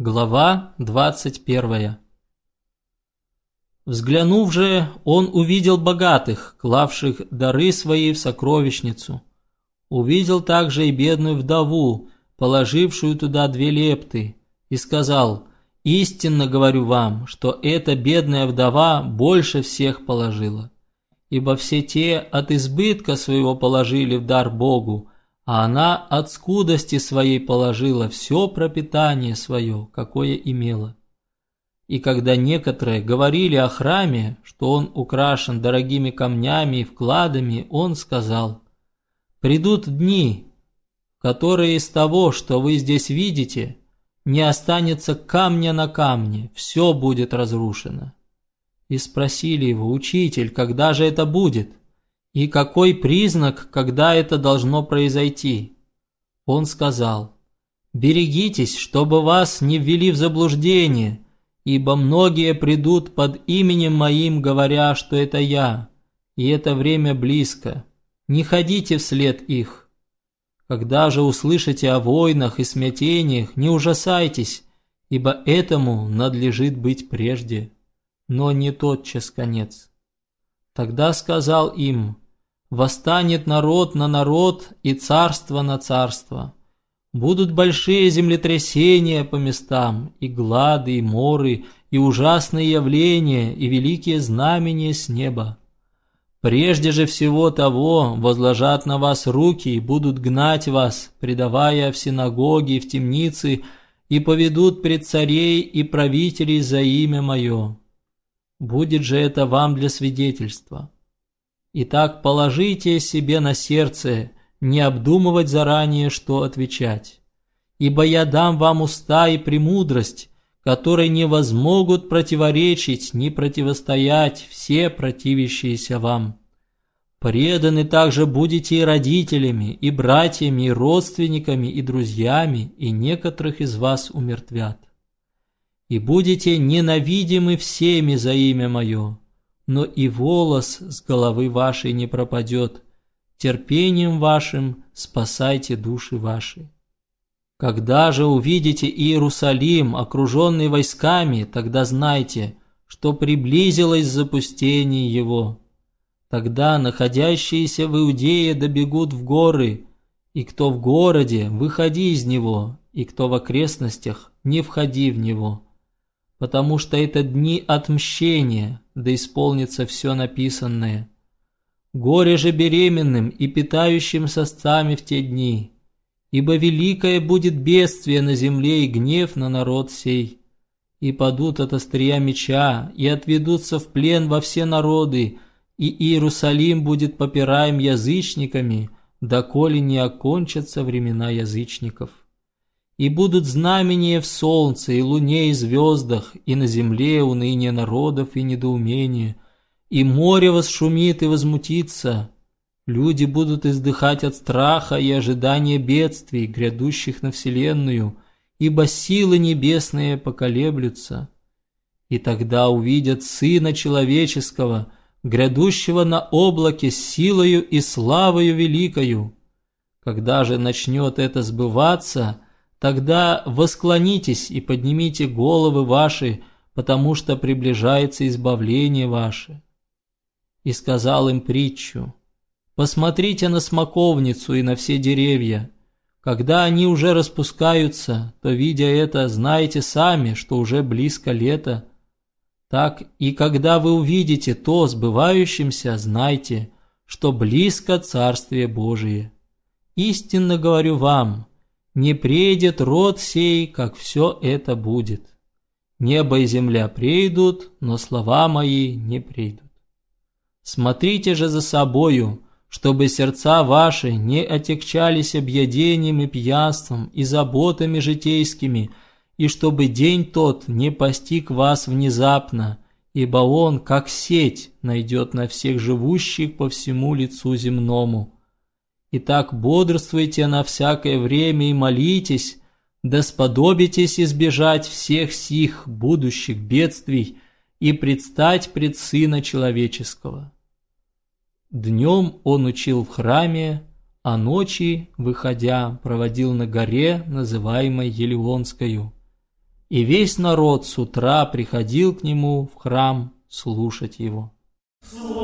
Глава 21 Взглянув же, он увидел богатых, клавших дары свои в сокровищницу. Увидел также и бедную вдову, положившую туда две лепты, и сказал, «Истинно говорю вам, что эта бедная вдова больше всех положила, ибо все те от избытка своего положили в дар Богу, а она от скудости своей положила все пропитание свое, какое имела. И когда некоторые говорили о храме, что он украшен дорогими камнями и вкладами, он сказал, «Придут дни, которые из того, что вы здесь видите, не останется камня на камне, все будет разрушено». И спросили его, «Учитель, когда же это будет?» И какой признак, когда это должно произойти? Он сказал, «Берегитесь, чтобы вас не ввели в заблуждение, ибо многие придут под именем моим, говоря, что это я, и это время близко. Не ходите вслед их. Когда же услышите о войнах и смятениях, не ужасайтесь, ибо этому надлежит быть прежде, но не тотчас конец». Тогда сказал им, «Восстанет народ на народ и царство на царство. Будут большие землетрясения по местам, и глады, и моры, и ужасные явления, и великие знамения с неба. Прежде же всего того возложат на вас руки и будут гнать вас, предавая в синагоги и в темницы, и поведут пред царей и правителей за имя мое. Будет же это вам для свидетельства. Итак, положите себе на сердце не обдумывать заранее, что отвечать. Ибо я дам вам уста и премудрость, которые не возмогут противоречить ни противостоять все противящиеся вам. Преданы также будете и родителями, и братьями, и родственниками, и друзьями, и некоторых из вас умертвят и будете ненавидимы всеми за имя мое, но и волос с головы вашей не пропадет. Терпением вашим спасайте души ваши. Когда же увидите Иерусалим, окруженный войсками, тогда знайте, что приблизилось запустение его. Тогда находящиеся в Иудее добегут в горы, и кто в городе, выходи из него, и кто в окрестностях, не входи в него потому что это дни отмщения, да исполнится все написанное. Горе же беременным и питающим сосцами в те дни, ибо великое будет бедствие на земле и гнев на народ сей. И падут от острия меча, и отведутся в плен во все народы, и Иерусалим будет попираем язычниками, доколе не окончатся времена язычников. И будут знамения в солнце, и луне, и звездах, и на земле уныние народов и недоумение. И море восшумит и возмутится. Люди будут издыхать от страха и ожидания бедствий, грядущих на вселенную, ибо силы небесные поколеблются. И тогда увидят Сына Человеческого, грядущего на облаке силою и славою великою. Когда же начнет это сбываться – Тогда восклонитесь и поднимите головы ваши, потому что приближается избавление ваше. И сказал им притчу, посмотрите на смоковницу и на все деревья. Когда они уже распускаются, то, видя это, знаете сами, что уже близко лето. Так и когда вы увидите то сбывающимся, знайте, что близко Царствие Божие. Истинно говорю вам, не придет род сей, как все это будет. Небо и земля придут, но слова мои не придут. Смотрите же за собою, чтобы сердца ваши не отягчались объедением и пьянством и заботами житейскими, и чтобы день тот не постиг вас внезапно, ибо он, как сеть, найдет на всех живущих по всему лицу земному. Итак, бодрствуйте на всякое время и молитесь, да сподобитесь избежать всех сих будущих бедствий и предстать пред Сына Человеческого. Днем он учил в храме, а ночи, выходя, проводил на горе, называемой Елеонскою. и весь народ с утра приходил к нему в храм слушать его. Слово